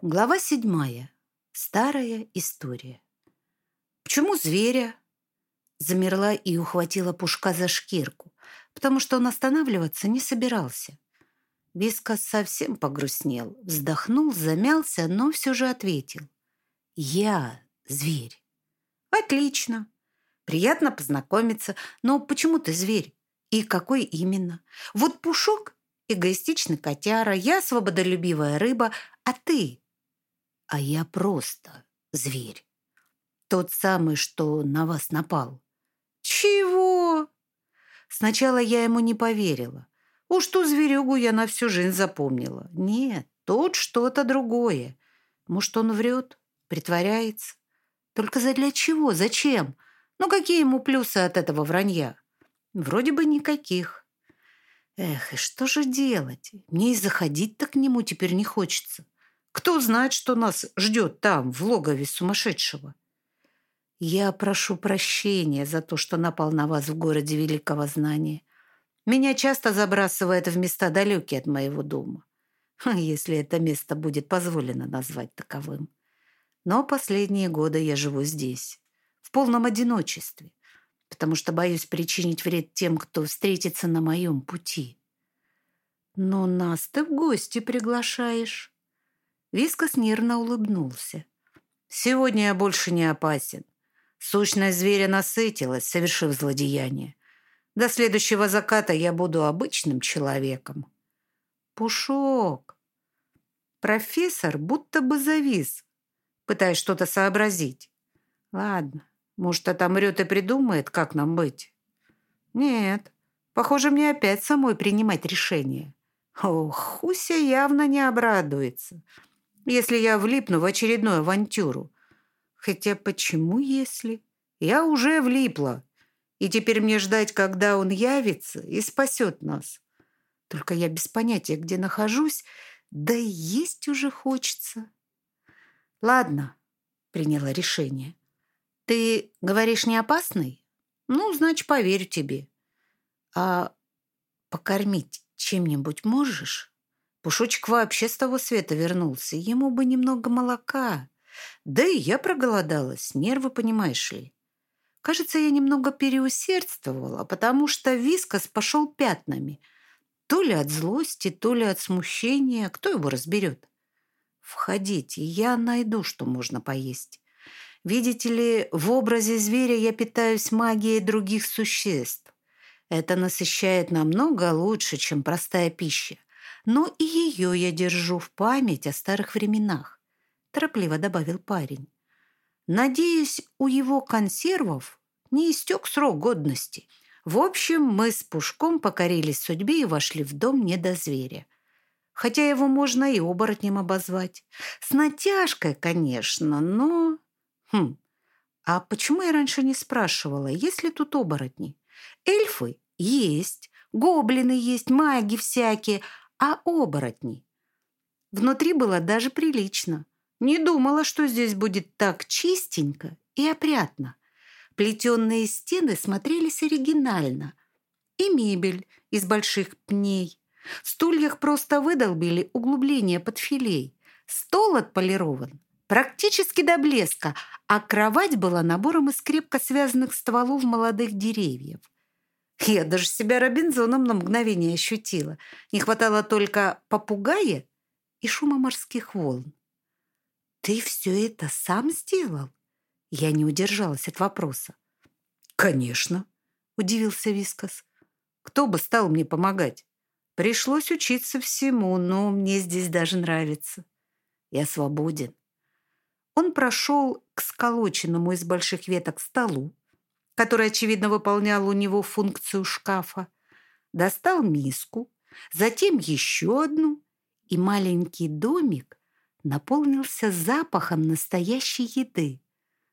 Глава седьмая. Старая история. «Почему зверя?» Замерла и ухватила Пушка за шкирку, потому что он останавливаться не собирался. Вискас совсем погрустнел, вздохнул, замялся, но все же ответил. «Я зверь». «Отлично. Приятно познакомиться. Но почему ты зверь? И какой именно? Вот Пушок – эгоистичный котяра, я свободолюбивая рыба, а ты а я просто зверь. Тот самый, что на вас напал. Чего? Сначала я ему не поверила. Уж ту зверюгу я на всю жизнь запомнила. Нет, тут что-то другое. Может, он врет, притворяется. Только за для чего? Зачем? Ну, какие ему плюсы от этого вранья? Вроде бы никаких. Эх, и что же делать? Мне и заходить-то к нему теперь не хочется. Кто знает, что нас ждет там, в логове сумасшедшего? Я прошу прощения за то, что напал на вас в городе великого знания. Меня часто забрасывает в места далекие от моего дома, если это место будет позволено назвать таковым. Но последние годы я живу здесь, в полном одиночестве, потому что боюсь причинить вред тем, кто встретится на моем пути. Но нас ты в гости приглашаешь. Вискас нервно улыбнулся. «Сегодня я больше не опасен. Сущность зверя насытилась, совершив злодеяние. До следующего заката я буду обычным человеком». «Пушок!» Профессор будто бы завис, пытаясь что-то сообразить. «Ладно, может, отомрет и придумает, как нам быть?» «Нет, похоже, мне опять самой принимать решение». Ох, Хуся явно не обрадуется если я влипну в очередную авантюру. Хотя почему если? Я уже влипла. И теперь мне ждать, когда он явится и спасет нас. Только я без понятия, где нахожусь, да и есть уже хочется. Ладно, приняла решение. Ты говоришь не опасный? Ну, значит, поверю тебе. А покормить чем-нибудь можешь? Пушочек вообще с того света вернулся. Ему бы немного молока. Да и я проголодалась. Нервы, понимаешь ли. Кажется, я немного переусердствовала, потому что вискос пошел пятнами. То ли от злости, то ли от смущения. Кто его разберет? Входите, я найду, что можно поесть. Видите ли, в образе зверя я питаюсь магией других существ. Это насыщает намного лучше, чем простая пища но и ее я держу в память о старых временах», – торопливо добавил парень. «Надеюсь, у его консервов не истек срок годности. В общем, мы с Пушком покорились судьбе и вошли в дом не до зверя. Хотя его можно и оборотнем обозвать. С натяжкой, конечно, но... Хм, а почему я раньше не спрашивала, есть ли тут оборотни? Эльфы есть, гоблины есть, маги всякие, а оборотни. Внутри было даже прилично. Не думала, что здесь будет так чистенько и опрятно. Плетенные стены смотрелись оригинально. И мебель из больших пней. В стульях просто выдолбили углубление под филей. Стол отполирован практически до блеска, а кровать была набором из крепко связанных стволов молодых деревьев. Я даже себя Робинзоном на мгновение ощутила. Не хватало только попугая и шума морских волн. «Ты все это сам сделал?» Я не удержалась от вопроса. «Конечно», — удивился Вискас. «Кто бы стал мне помогать? Пришлось учиться всему, но мне здесь даже нравится. Я свободен». Он прошел к сколоченному из больших веток столу, который, очевидно, выполнял у него функцию шкафа, достал миску, затем еще одну, и маленький домик наполнился запахом настоящей еды.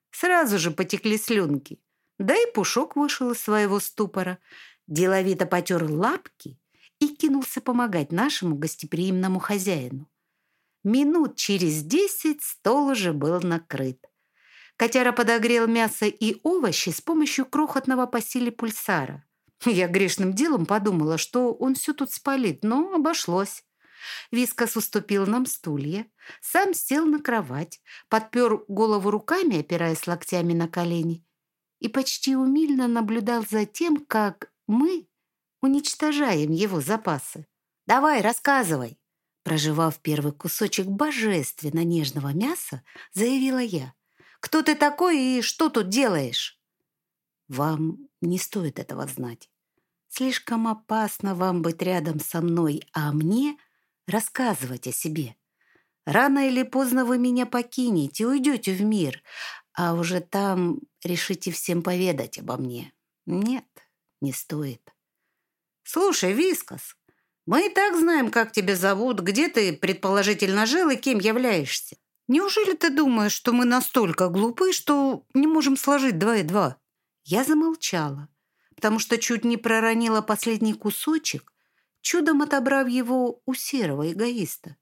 Сразу же потекли слюнки, да и Пушок вышел из своего ступора, деловито потер лапки и кинулся помогать нашему гостеприимному хозяину. Минут через десять стол уже был накрыт. Котяра подогрел мясо и овощи с помощью крохотного по силе пульсара. Я грешным делом подумала, что он все тут спалит, но обошлось. Вискас уступил нам стулья, сам сел на кровать, подпер голову руками, опираясь локтями на колени, и почти умильно наблюдал за тем, как мы уничтожаем его запасы. «Давай, рассказывай!» Проживав первый кусочек божественно нежного мяса, заявила я. «Кто ты такой и что тут делаешь?» «Вам не стоит этого знать. Слишком опасно вам быть рядом со мной, а мне рассказывать о себе. Рано или поздно вы меня покинете, уйдете в мир, а уже там решите всем поведать обо мне. Нет, не стоит. Слушай, Вискас, мы и так знаем, как тебя зовут, где ты предположительно жил и кем являешься. Неужели ты думаешь, что мы настолько глупы, что не можем сложить два и два? Я замолчала, потому что чуть не проронила последний кусочек, чудом отобрав его у серого эгоиста.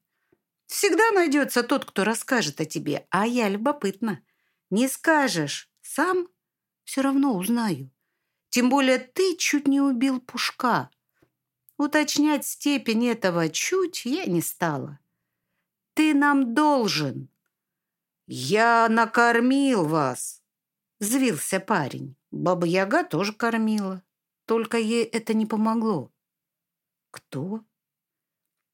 Всегда найдется тот, кто расскажет о тебе, а я любопытна. Не скажешь сам, все равно узнаю. Тем более ты чуть не убил Пушка. Уточнять степень этого чуть я не стала. Ты нам должен. Я накормил вас, взвился парень. Баба-яга тоже кормила. Только ей это не помогло. Кто?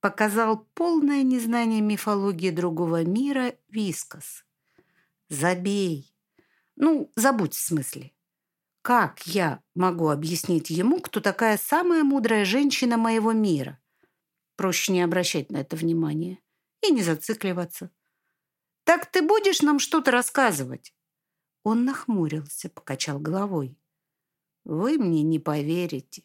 Показал полное незнание мифологии другого мира Вискас. Забей. Ну, забудь в смысле. Как я могу объяснить ему, кто такая самая мудрая женщина моего мира? Проще не обращать на это внимания и не зацикливаться. Так ты будешь нам что-то рассказывать? Он нахмурился, покачал головой. Вы мне не поверите.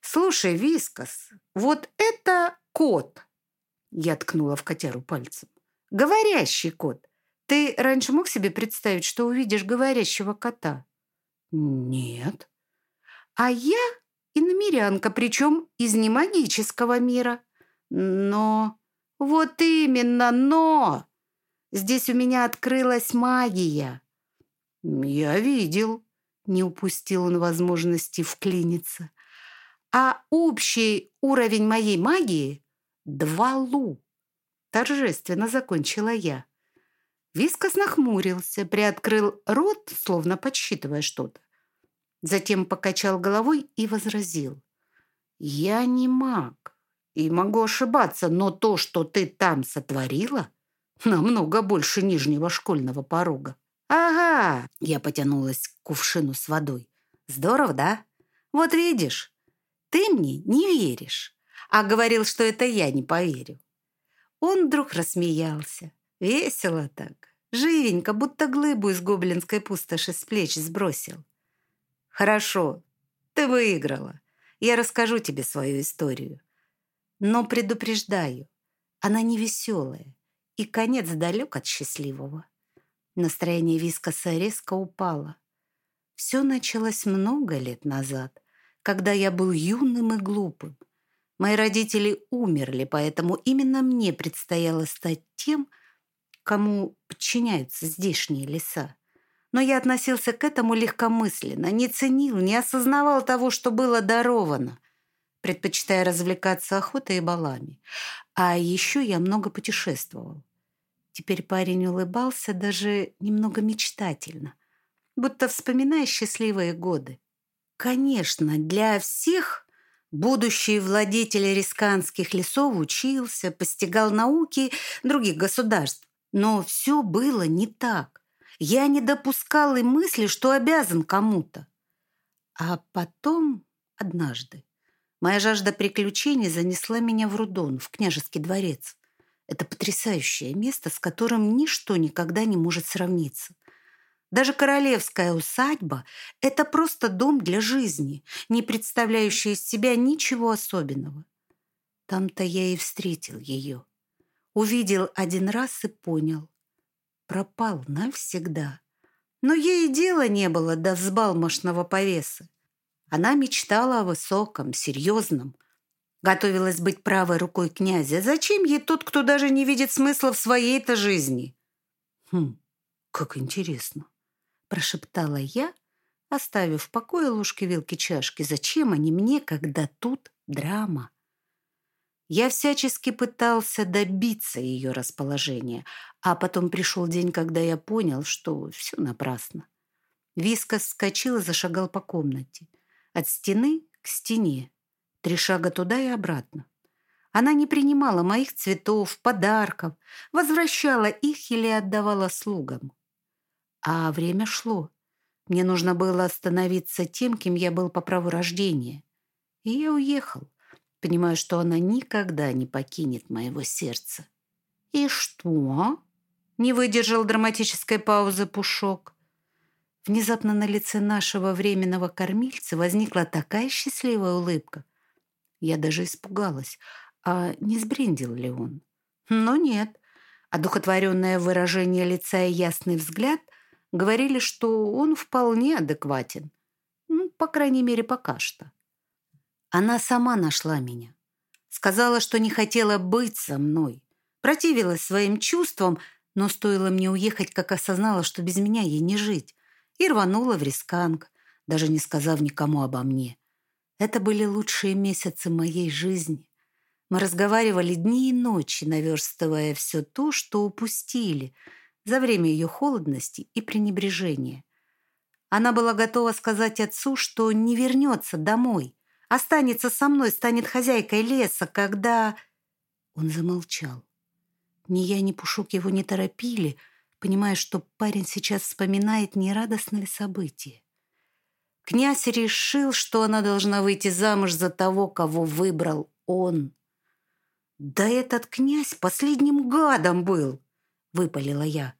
Слушай, Вискас, вот это кот. Я ткнула в котяру пальцем. Говорящий кот. Ты раньше мог себе представить, что увидишь говорящего кота? Нет. А я иномерянка, причем из немагического мира. Но... Вот именно, но... Здесь у меня открылась магия. Я видел. Не упустил он возможности вклиниться. А общий уровень моей магии — два лу. Торжественно закончила я. Вискас нахмурился, приоткрыл рот, словно подсчитывая что-то. Затем покачал головой и возразил. «Я не маг и могу ошибаться, но то, что ты там сотворила, намного больше нижнего школьного порога». «Ага!» – я потянулась к кувшину с водой. «Здорово, да? Вот видишь, ты мне не веришь, а говорил, что это я не поверю». Он вдруг рассмеялся. Весело так, живенько, будто глыбу из гоблинской пустоши с плеч сбросил. «Хорошо, ты выиграла. Я расскажу тебе свою историю. Но предупреждаю, она не веселая, и конец далек от счастливого». Настроение Вискаса резко упало. Все началось много лет назад, когда я был юным и глупым. Мои родители умерли, поэтому именно мне предстояло стать тем, кому подчиняются здешние леса. Но я относился к этому легкомысленно, не ценил, не осознавал того, что было даровано, предпочитая развлекаться охотой и балами. А еще я много путешествовал. Теперь парень улыбался даже немного мечтательно, будто вспоминая счастливые годы. Конечно, для всех будущий владетель рисканских лесов учился, постигал науки других государств, но все было не так. Я не допускал и мысли, что обязан кому-то. А потом, однажды, моя жажда приключений занесла меня в Рудон, в княжеский дворец. Это потрясающее место, с которым ничто никогда не может сравниться. Даже королевская усадьба – это просто дом для жизни, не представляющий из себя ничего особенного. Там-то я и встретил ее. Увидел один раз и понял. Пропал навсегда. Но ей дела не было до взбалмошного повеса. Она мечтала о высоком, серьезном. Готовилась быть правой рукой князя. Зачем ей тот, кто даже не видит смысла в своей-то жизни? Хм, как интересно, прошептала я, оставив в покое ложки, вилки, чашки. Зачем они мне, когда тут драма? Я всячески пытался добиться ее расположения, а потом пришел день, когда я понял, что все напрасно. Вискас вскочил и зашагал по комнате. От стены к стене. Три шага туда и обратно. Она не принимала моих цветов, подарков, возвращала их или отдавала слугам. А время шло. Мне нужно было становиться тем, кем я был по праву рождения. И я уехал, понимая, что она никогда не покинет моего сердца. «И что?» — не выдержал драматической паузы Пушок. Внезапно на лице нашего временного кормильца возникла такая счастливая улыбка. Я даже испугалась, а не сбрендил ли он. Но нет. Одухотворенное выражение лица и ясный взгляд говорили, что он вполне адекватен. Ну, по крайней мере, пока что. Она сама нашла меня. Сказала, что не хотела быть со мной. Противилась своим чувствам, но стоило мне уехать, как осознала, что без меня ей не жить и рванула в Рисканг, даже не сказав никому обо мне. Это были лучшие месяцы моей жизни. Мы разговаривали дни и ночи, наверстывая все то, что упустили за время ее холодности и пренебрежения. Она была готова сказать отцу, что не вернется домой, останется со мной, станет хозяйкой леса, когда... Он замолчал. Ни я, ни Пушок его не торопили — понимая, что парень сейчас вспоминает, не радостное ли событие. Князь решил, что она должна выйти замуж за того, кого выбрал он. «Да этот князь последним гадом был!» — выпалила я.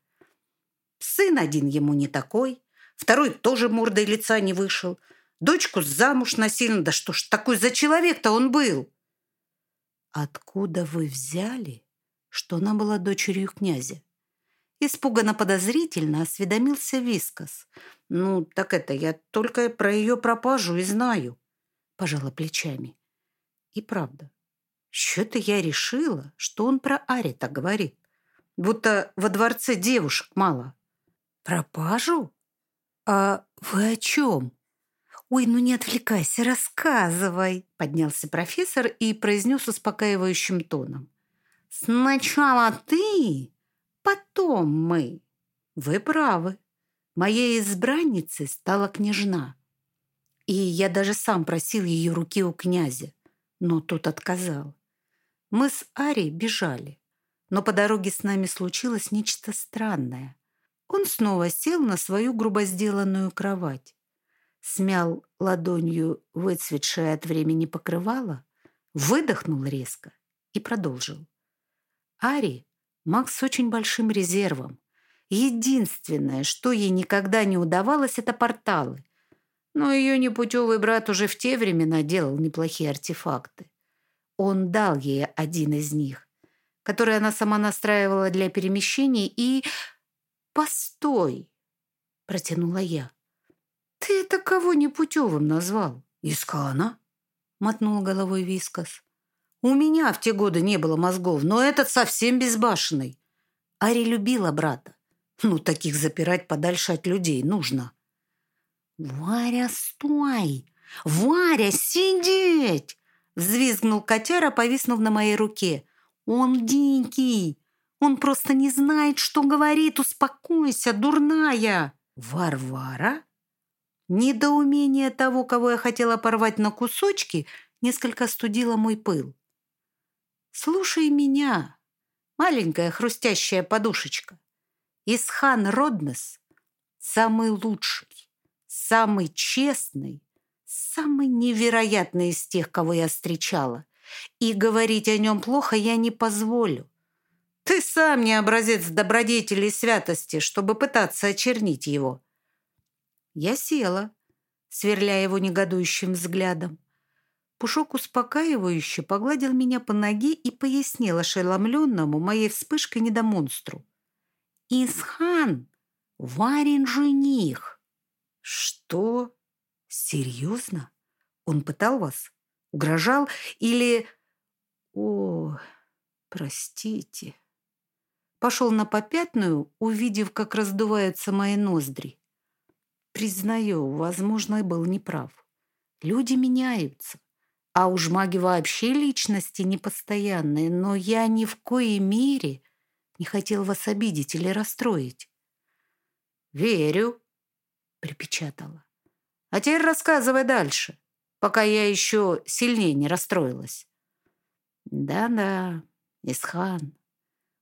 «Сын один ему не такой, второй тоже мордой лица не вышел, дочку замуж насильно, да что ж такой за человек-то он был!» «Откуда вы взяли, что она была дочерью князя?» Испуганно подозрительно осведомился Вискас. «Ну, так это я только про ее пропажу и знаю», — пожала плечами. И правда, что-то я решила, что он про Арита говорит, будто во дворце девушек мало. «Пропажу? А вы о чем?» «Ой, ну не отвлекайся, рассказывай!» Поднялся профессор и произнес успокаивающим тоном. «Сначала ты, потом мы. Вы правы. Моей избранницей стала княжна. И я даже сам просил ее руки у князя, но тот отказал. Мы с Ари бежали, но по дороге с нами случилось нечто странное. Он снова сел на свою грубо сделанную кровать, смял ладонью выцветшее от времени покрывало, выдохнул резко и продолжил. Ари Макс с очень большим резервом. Единственное, что ей никогда не удавалось, это порталы. Но ее непутевый брат уже в те времена делал неплохие артефакты. Он дал ей один из них, который она сама настраивала для перемещений, и... «Постой!» — протянула я. «Ты это кого непутевым назвал?» «Искана?» — мотнул головой Вискас. У меня в те годы не было мозгов, но этот совсем безбашенный. Ари любила брата. Ну, таких запирать подальше от людей нужно. «Варя, стой! Варя, сидеть!» Взвизгнул котяра, повиснув на моей руке. «Он дикий! Он просто не знает, что говорит! Успокойся, дурная!» «Варвара?» Недоумение того, кого я хотела порвать на кусочки, несколько студило мой пыл. Слушай меня, маленькая хрустящая подушечка. Исхан Роднес самый лучший, самый честный, самый невероятный из тех, кого я встречала. И говорить о нем плохо я не позволю. Ты сам не образец добродетели и святости, чтобы пытаться очернить его. Я села, сверляя его негодующим взглядом. Пушок успокаивающе погладил меня по ноге и пояснил ошеломленному моей вспышкой недомонстру. «Исхан! Варен жених!» «Что? Серьезно? Он пытал вас? Угрожал? Или...» «О, простите!» Пошел на попятную, увидев, как раздуваются мои ноздри. Признаю, возможно, был неправ. Люди меняются А уж маги вообще личности непостоянные, но я ни в коей мере не хотел вас обидеть или расстроить. «Верю», — припечатала. «А теперь рассказывай дальше, пока я еще сильнее не расстроилась». «Да-да, Исхан.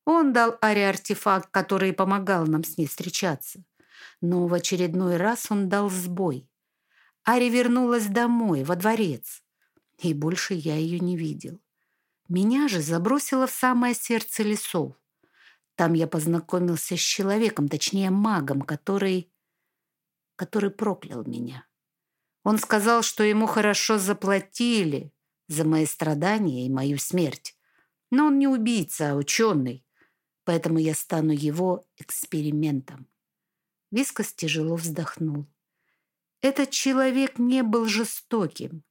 Он дал Аре артефакт, который помогал нам с ней встречаться. Но в очередной раз он дал сбой. Ари вернулась домой, во дворец. И больше я ее не видел. Меня же забросило в самое сердце лесов. Там я познакомился с человеком, точнее магом, который... который проклял меня. Он сказал, что ему хорошо заплатили за мои страдания и мою смерть. Но он не убийца, а ученый, поэтому я стану его экспериментом. Вискас тяжело вздохнул. Этот человек не был жестоким,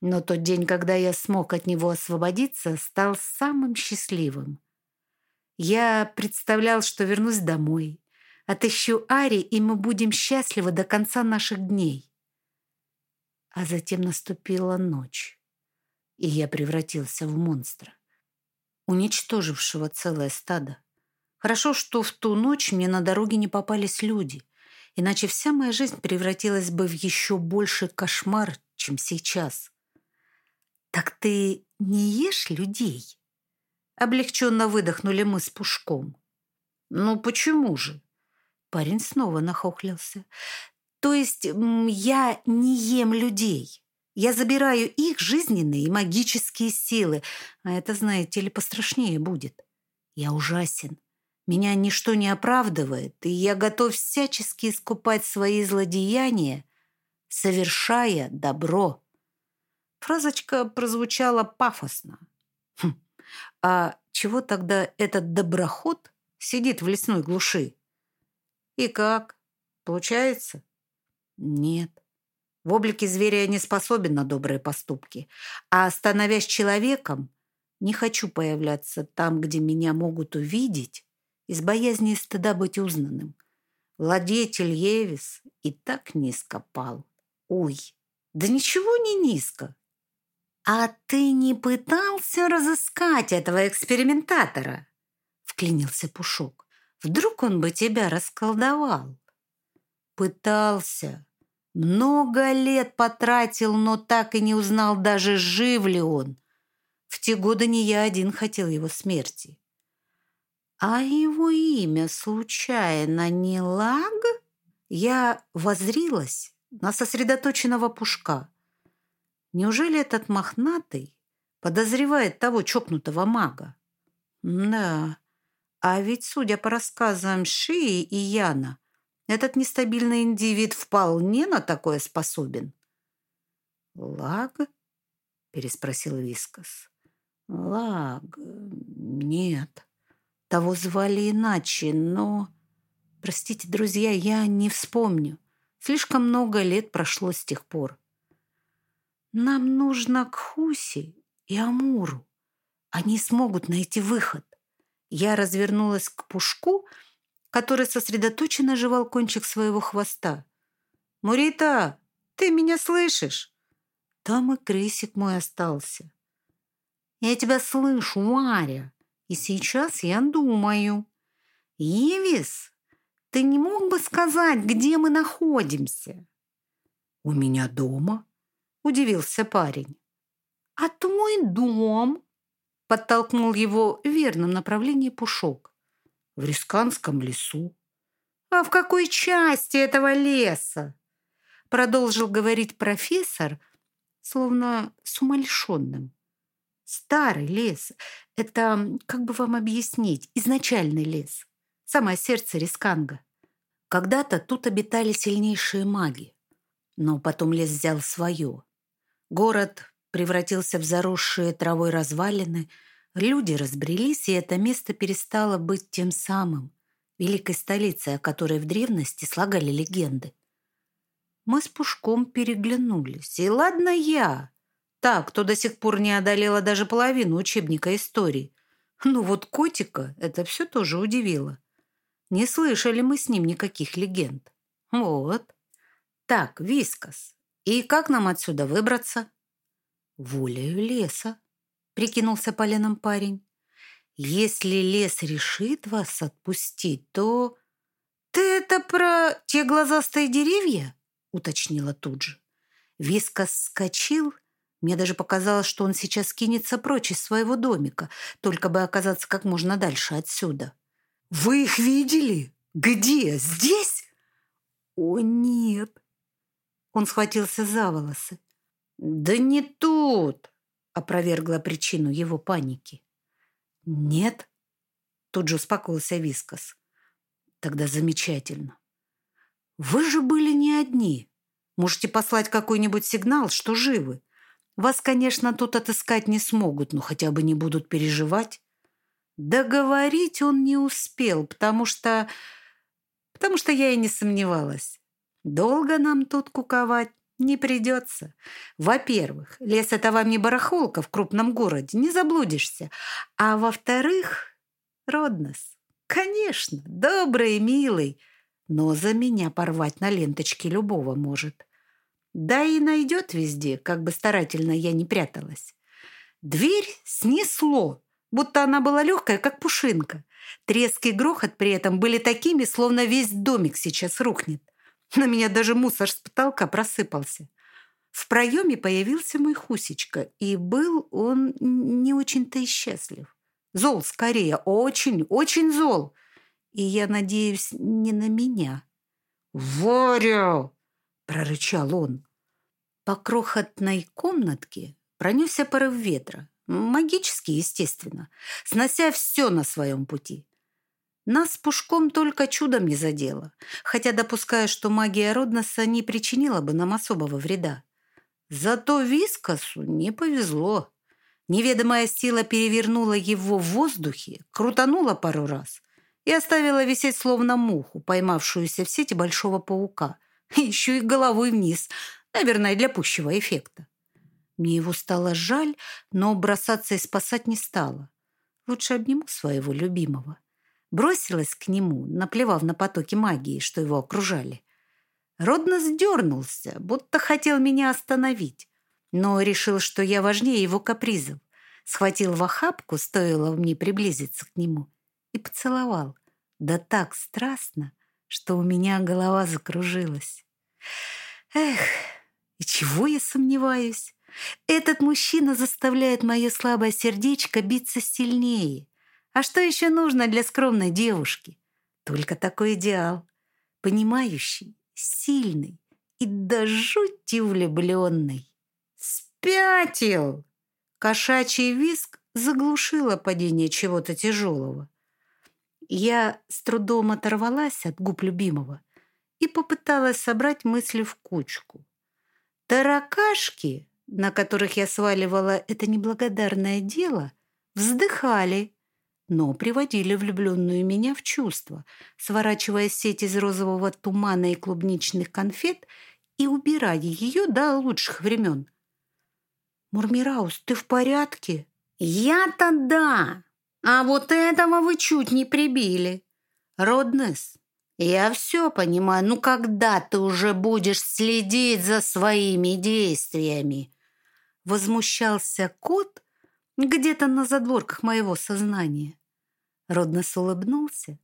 но тот день, когда я смог от него освободиться, стал самым счастливым. Я представлял, что вернусь домой, отыщу Ари, и мы будем счастливы до конца наших дней. А затем наступила ночь, и я превратился в монстра, уничтожившего целое стадо. Хорошо, что в ту ночь мне на дороге не попались люди, иначе вся моя жизнь превратилась бы в еще больший кошмар, чем сейчас. «Так ты не ешь людей?» Облегченно выдохнули мы с Пушком. «Ну почему же?» Парень снова нахохлился. «То есть я не ем людей. Я забираю их жизненные и магические силы. А это, знаете ли, пострашнее будет. Я ужасен. Меня ничто не оправдывает, и я готов всячески искупать свои злодеяния, совершая добро». Фразочка прозвучала пафосно. Хм, а чего тогда этот доброход сидит в лесной глуши? И как? Получается? Нет. В облике зверя я не способен на добрые поступки. А становясь человеком, не хочу появляться там, где меня могут увидеть, из боязни и стыда быть узнанным. Владетель Евис и так низко пал. Ой, да ничего не низко. «А ты не пытался разыскать этого экспериментатора?» Вклинился Пушок. «Вдруг он бы тебя расколдовал?» «Пытался. Много лет потратил, но так и не узнал даже, жив ли он. В те годы не я один хотел его смерти». «А его имя случайно не Лаг?» Я возрилась на сосредоточенного Пушка – Неужели этот мохнатый подозревает того чокнутого мага? Да, а ведь, судя по рассказам Шии и Яна, этот нестабильный индивид вполне на такое способен. «Лаг?» – переспросил Вискас. «Лаг? Нет. Того звали иначе, но...» «Простите, друзья, я не вспомню. Слишком много лет прошло с тех пор. Нам нужно к Хуси и Амуру. Они смогут найти выход. Я развернулась к Пушку, который сосредоточенно жевал кончик своего хвоста. «Мурита, ты меня слышишь?» Там и крысик мой остался. «Я тебя слышу, Маря, и сейчас я думаю. Евис, ты не мог бы сказать, где мы находимся?» «У меня дома», – удивился парень. «А твой дом?» – подтолкнул его в верном направлении Пушок. «В Рисканском лесу». «А в какой части этого леса?» – продолжил говорить профессор, словно с умалишенным. «Старый лес – это, как бы вам объяснить, изначальный лес, самое сердце Рисканга. Когда-то тут обитали сильнейшие маги, но потом лес взял свое – Город превратился в заросшие травой развалины, люди разбрелись, и это место перестало быть тем самым, великой столицей, о которой в древности слагали легенды. Мы с Пушком переглянулись. И ладно я, так, кто до сих пор не одолела даже половину учебника истории. Ну вот котика это все тоже удивило. Не слышали мы с ним никаких легенд. Вот. Так, Вискас, и как нам отсюда выбраться? Волею леса, прикинулся поленом парень. Если лес решит вас отпустить, то... Ты это про те глазастые деревья? Уточнила тут же. Вискас скочил. Мне даже показалось, что он сейчас кинется прочь из своего домика, только бы оказаться как можно дальше отсюда. «Вы их видели? Где? Здесь?» «О, нет!» Он схватился за волосы. «Да не тут!» — опровергла причину его паники. «Нет?» — тут же успокоился Вискас. «Тогда замечательно. Вы же были не одни. Можете послать какой-нибудь сигнал, что живы. Вас, конечно, тут отыскать не смогут, но хотя бы не будут переживать». Договорить он не успел, потому что... потому что я и не сомневалась. Долго нам тут куковать не придется. Во-первых, лес – это вам не барахолка в крупном городе, не заблудишься. А во-вторых, Роднос, конечно, добрый и милый, но за меня порвать на ленточке любого может. Да и найдет везде, как бы старательно я не пряталась. Дверь снесло, будто она была легкая, как пушинка. Треск и грохот при этом были такими, словно весь домик сейчас рухнет. На меня даже мусор с потолка просыпался. В проеме появился мой Хусечка, и был он не очень-то и счастлив. Зол скорее, очень, очень зол. И я надеюсь, не на меня. «Варя!» – прорычал он. По крохотной комнатке пронесся порыв ветра. Магический, естественно, снося все на своем пути. Нас Пушком только чудом не задело, хотя допускаю, что магия Родноса не причинила бы нам особого вреда. Зато Вискасу не повезло. Неведомая сила перевернула его в воздухе, крутанула пару раз и оставила висеть словно муху, поймавшуюся в сети большого паука. Еще и головой вниз, наверное, для пущего эффекта. Мне его стало жаль, но бросаться и спасать не стала. Лучше обниму своего любимого. Бросилась к нему, наплевав на потоки магии, что его окружали. Родно сдернулся, будто хотел меня остановить, но решил, что я важнее его капризов. Схватил в охапку, стоило мне приблизиться к нему, и поцеловал. Да так страстно, что у меня голова закружилась. Эх, и чего я сомневаюсь? Этот мужчина заставляет мое слабое сердечко биться сильнее. А что еще нужно для скромной девушки? Только такой идеал. Понимающий, сильный и до жути влюбленный. Спятил! Кошачий виск заглушило падение чего-то тяжелого. Я с трудом оторвалась от губ любимого и попыталась собрать мысли в кучку. Таракашки, на которых я сваливала это неблагодарное дело, вздыхали но приводили влюбленную меня в чувство, сворачивая сеть из розового тумана и клубничных конфет и убирая ее до лучших времен. «Мурмираус, ты в порядке?» «Я-то да, а вот этого вы чуть не прибили. Роднес, я все понимаю, ну когда ты уже будешь следить за своими действиями?» Возмущался кот где-то на задворках моего сознания. Роднос улыбнулся,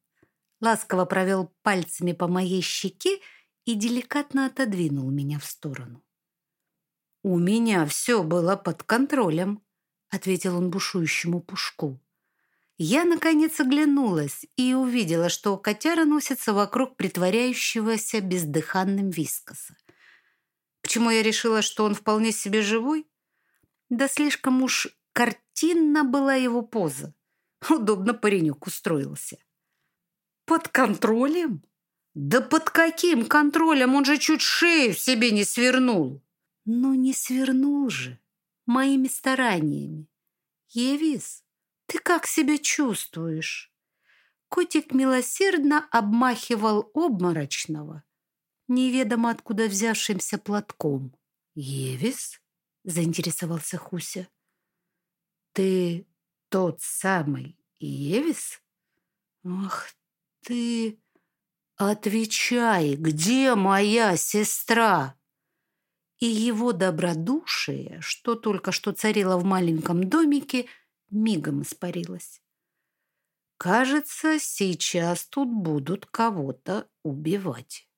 ласково провел пальцами по моей щеке и деликатно отодвинул меня в сторону. «У меня все было под контролем», — ответил он бушующему пушку. Я, наконец, оглянулась и увидела, что котяра носится вокруг притворяющегося бездыханным вискоса. Почему я решила, что он вполне себе живой? Да слишком уж картинна была его поза. Удобно паренек устроился. Под контролем? Да под каким контролем? Он же чуть шею себе не свернул. Ну, не свернул же. Моими стараниями. Евис, ты как себя чувствуешь? Котик милосердно обмахивал обморочного, неведомо откуда взявшимся платком. «Евис?» — заинтересовался Хуся. «Ты тот самый Евис? Ах ты! Отвечай, где моя сестра? и его добродушие, что только что царило в маленьком домике, мигом испарилось. Кажется, сейчас тут будут кого-то убивать.